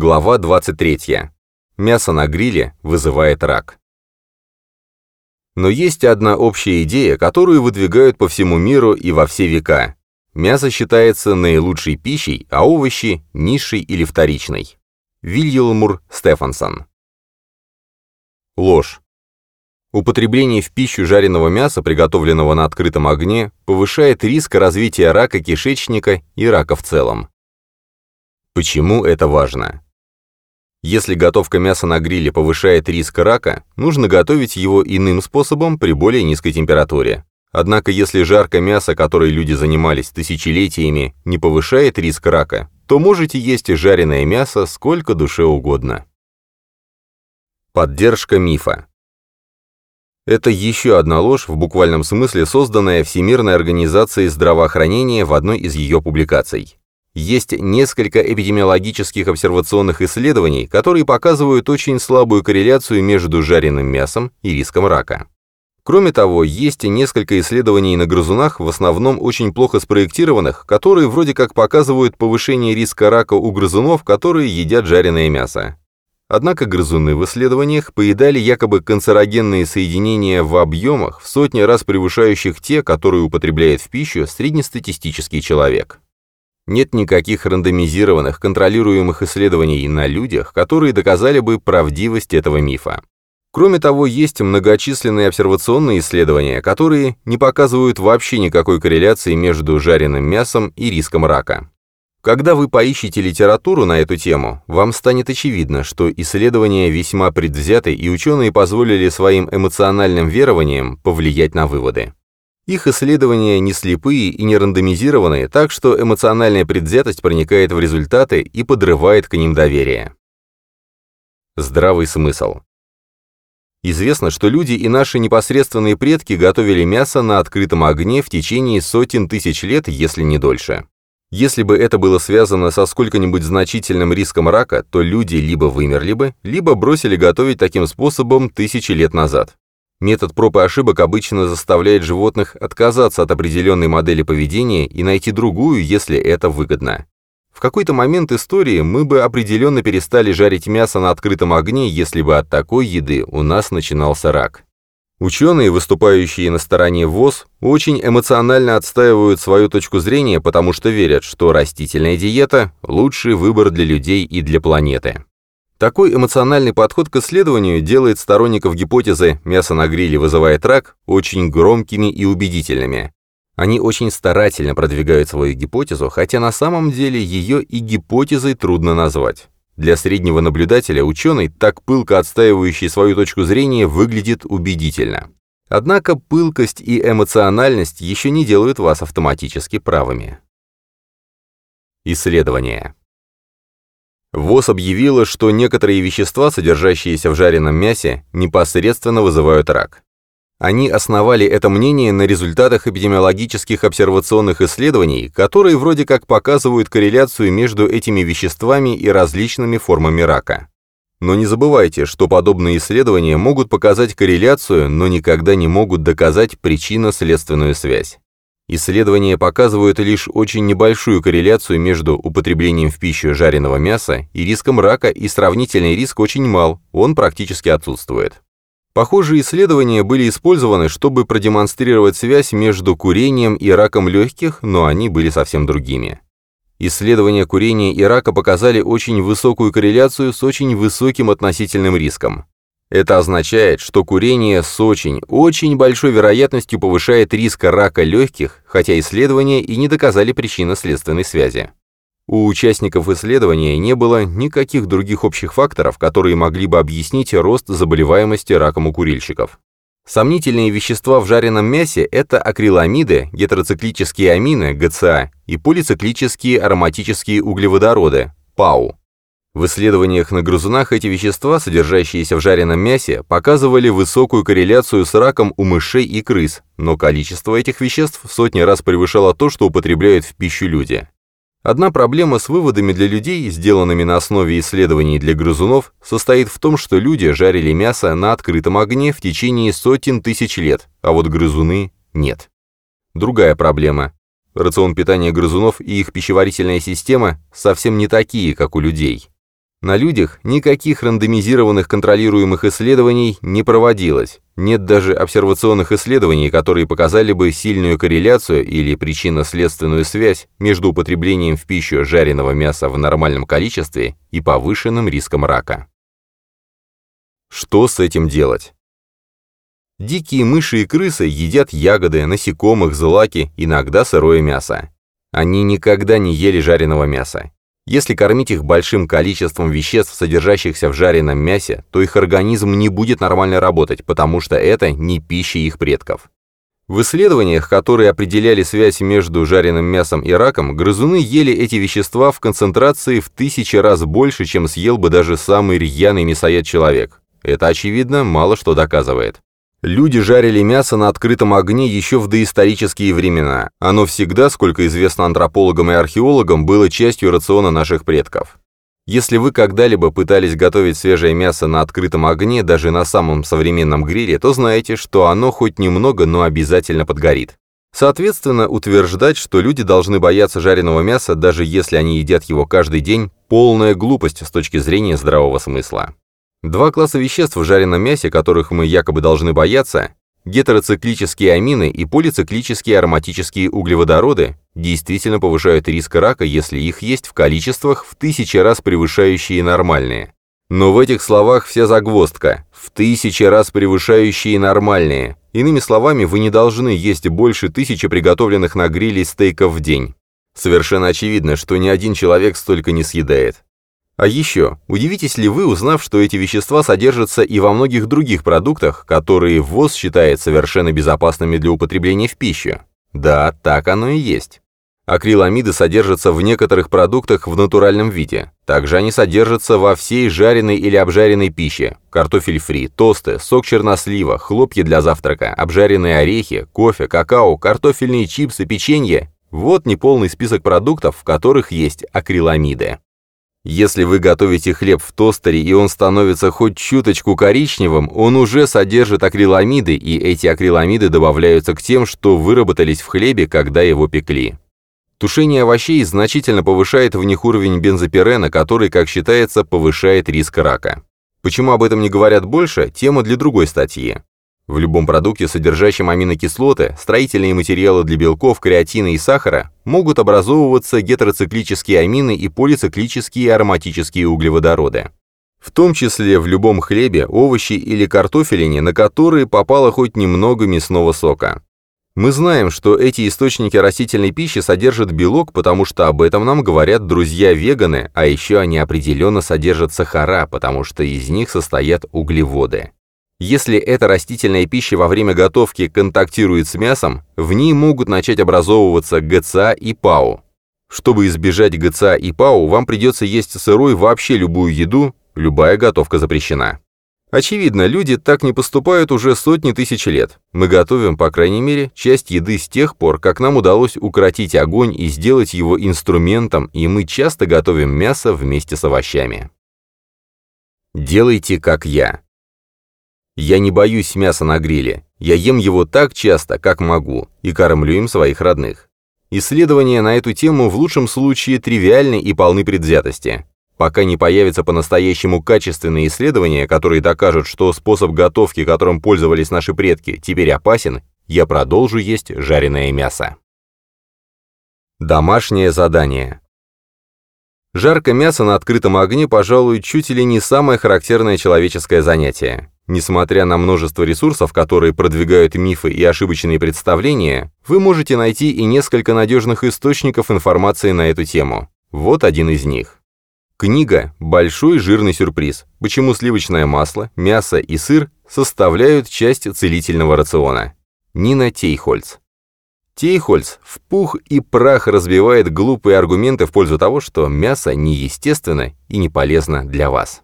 Глава 23. Мясо на гриле вызывает рак. Но есть одна общая идея, которую выдвигают по всему миру и во все века. Мясо считается наилучшей пищей, а овощи – низшей или вторичной. Вильялмур Стефансон. Ложь. Употребление в пищу жареного мяса, приготовленного на открытом огне, повышает риск развития рака кишечника и рака в целом. Почему это важно? Если готовка мяса на гриле повышает риск рака, нужно готовить его иным способом при более низкой температуре. Однако если жаркое мясо, которой люди занимались тысячелетиями, не повышает риск рака, то можете есть жареное мясо сколько душе угодно. Поддержка мифа. Это еще одна ложь, в буквальном смысле созданная Всемирной организацией здравоохранения в одной из ее публикаций. Есть несколько эпидемиологических обсервационных исследований, которые показывают очень слабую корреляцию между жареным мясом и риском рака. Кроме того, есть несколько исследований на грызунах, в основном очень плохо спроектированных, которые вроде как показывают повышение риска рака у грызунов, которые едят жареное мясо. Однако грызуны в исследованиях поедали якобы канцерогенные соединения в объемах, в сотни раз превышающих те, которые употребляет в пищу среднестатистический человек. Нет никаких рандомизированных, контролируемых исследований на людях, которые доказали бы правдивость этого мифа. Кроме того, есть многочисленные обсервационные исследования, которые не показывают вообще никакой корреляции между жареным мясом и риском рака. Когда вы поищете литературу на эту тему, вам станет очевидно, что исследования весьма предвзяты и ученые позволили своим эмоциональным верованиям повлиять на выводы. Их исследования не слепые и не рандомизированные, так что эмоциональная предвзятость проникает в результаты и подрывает к ним доверие. Здравый смысл. Известно, что люди и наши непосредственные предки готовили мясо на открытом огне в течение сотен тысяч лет, если не дольше. Если бы это было связано со сколько-нибудь значительным риском рака, то люди либо вымерли бы, либо бросили готовить таким способом тысячи лет назад. Метод проб и ошибок обычно заставляет животных отказаться от определенной модели поведения и найти другую, если это выгодно. В какой-то момент истории мы бы определенно перестали жарить мясо на открытом огне, если бы от такой еды у нас начинался рак. Ученые, выступающие на стороне ВОЗ, очень эмоционально отстаивают свою точку зрения, потому что верят, что растительная диета – лучший выбор для людей и для планеты. Такой эмоциональный подход к исследованию делает сторонников гипотезы «мясо на гриле вызывает рак» очень громкими и убедительными. Они очень старательно продвигают свою гипотезу, хотя на самом деле ее и гипотезой трудно назвать. Для среднего наблюдателя ученый, так пылко отстаивающий свою точку зрения, выглядит убедительно. Однако пылкость и эмоциональность еще не делают вас автоматически правыми. Исследование. ВОЗ объявила, что некоторые вещества, содержащиеся в жареном мясе, непосредственно вызывают рак. Они основали это мнение на результатах эпидемиологических обсервационных исследований, которые вроде как показывают корреляцию между этими веществами и различными формами рака. Но не забывайте, что подобные исследования могут показать корреляцию, но никогда не могут доказать причинно-следственную связь. Исследования показывают лишь очень небольшую корреляцию между употреблением в пищу жареного мяса и риском рака, и сравнительный риск очень мал, он практически отсутствует. Похожие исследования были использованы, чтобы продемонстрировать связь между курением и раком легких, но они были совсем другими. Исследования курения и рака показали очень высокую корреляцию с очень высоким относительным риском. Это означает, что курение с очень, очень большой вероятностью повышает риск рака легких, хотя исследования и не доказали причинно-следственной связи. У участников исследования не было никаких других общих факторов, которые могли бы объяснить рост заболеваемости раком у курильщиков. Сомнительные вещества в жареном мясе – это акриламиды, гетероциклические амины, ГЦА, и полициклические ароматические углеводороды, ПАУ. В исследованиях на грызунах эти вещества, содержащиеся в жареном мясе, показывали высокую корреляцию с раком у мышей и крыс, но количество этих веществ в сотни раз превышало то, что употребляют в пищу люди. Одна проблема с выводами для людей, сделанными на основе исследований для грызунов, состоит в том, что люди жарили мясо на открытом огне в течение сотен тысяч лет, а вот грызуны – нет. Другая проблема. Рацион питания грызунов и их пищеварительная система совсем не такие, как у людей. На людях никаких рандомизированных контролируемых исследований не проводилось. Нет даже обсервационных исследований, которые показали бы сильную корреляцию или причинно-следственную связь между употреблением в пищу жареного мяса в нормальном количестве и повышенным риском рака. Что с этим делать? Дикие мыши и крысы едят ягоды, насекомых, злаки, иногда сырое мясо. Они никогда не ели жареного мяса. Если кормить их большим количеством веществ, содержащихся в жареном мясе, то их организм не будет нормально работать, потому что это не пища их предков. В исследованиях, которые определяли связь между жареным мясом и раком, грызуны ели эти вещества в концентрации в тысячи раз больше, чем съел бы даже самый рьяный мясоед человек. Это, очевидно, мало что доказывает. Люди жарили мясо на открытом огне еще в доисторические времена. Оно всегда, сколько известно антропологам и археологам, было частью рациона наших предков. Если вы когда-либо пытались готовить свежее мясо на открытом огне, даже на самом современном гриле, то знаете, что оно хоть немного, но обязательно подгорит. Соответственно, утверждать, что люди должны бояться жареного мяса, даже если они едят его каждый день, полная глупость с точки зрения здравого смысла. Два класса веществ в жареном мясе, которых мы якобы должны бояться, гетероциклические амины и полициклические ароматические углеводороды, действительно повышают риск рака, если их есть в количествах в тысячи раз превышающие нормальные. Но в этих словах вся загвоздка – в тысячи раз превышающие нормальные. Иными словами, вы не должны есть больше тысячи приготовленных на гриле стейков в день. Совершенно очевидно, что ни один человек столько не съедает. А еще, удивитесь ли вы, узнав, что эти вещества содержатся и во многих других продуктах, которые ВОЗ считает совершенно безопасными для употребления в пищу? Да, так оно и есть. Акриламиды содержатся в некоторых продуктах в натуральном виде. Также они содержатся во всей жареной или обжаренной пище. Картофель фри, тосты, сок чернослива, хлопья для завтрака, обжаренные орехи, кофе, какао, картофельные чипсы, печенье. Вот неполный список продуктов, в которых есть акриламиды. Если вы готовите хлеб в тостере и он становится хоть чуточку коричневым, он уже содержит акриламиды, и эти акриламиды добавляются к тем, что выработались в хлебе, когда его пекли. Тушение овощей значительно повышает в них уровень бензопирена, который, как считается, повышает риск рака. Почему об этом не говорят больше, тема для другой статьи. В любом продукте, содержащем аминокислоты, строительные материалы для белков, креатина и сахара, могут образовываться гетероциклические амины и полициклические ароматические углеводороды. В том числе в любом хлебе, овощи или картофелине, на которые попало хоть немного мясного сока. Мы знаем, что эти источники растительной пищи содержат белок, потому что об этом нам говорят друзья-веганы, а еще они определенно содержат сахара, потому что из них состоят углеводы. Если эта растительная пища во время готовки контактирует с мясом, в ней могут начать образовываться ГЦА и ПАУ. Чтобы избежать ГЦА и ПАУ, вам придется есть сырой вообще любую еду, любая готовка запрещена. Очевидно, люди так не поступают уже сотни тысяч лет. Мы готовим, по крайней мере, часть еды с тех пор, как нам удалось укротить огонь и сделать его инструментом, и мы часто готовим мясо вместе с овощами. Делайте как я. Я не боюсь мяса на гриле. Я ем его так часто, как могу, и кормлю им своих родных. Исследования на эту тему в лучшем случае тривиальны и полны предвзятости. Пока не появятся по-настоящему качественные исследования, которые докажут, что способ готовки, которым пользовались наши предки, теперь опасен, я продолжу есть жареное мясо. Домашнее задание. Жарко мясо на открытом огне, пожалуй, чуть ли не самое характерное человеческое занятие. Несмотря на множество ресурсов, которые продвигают мифы и ошибочные представления, вы можете найти и несколько надежных источников информации на эту тему. Вот один из них. Книга «Большой жирный сюрприз. Почему сливочное масло, мясо и сыр составляют часть целительного рациона». Нина Тейхольц. Тейхольц в пух и прах разбивает глупые аргументы в пользу того, что мясо неестественно и не полезно для вас.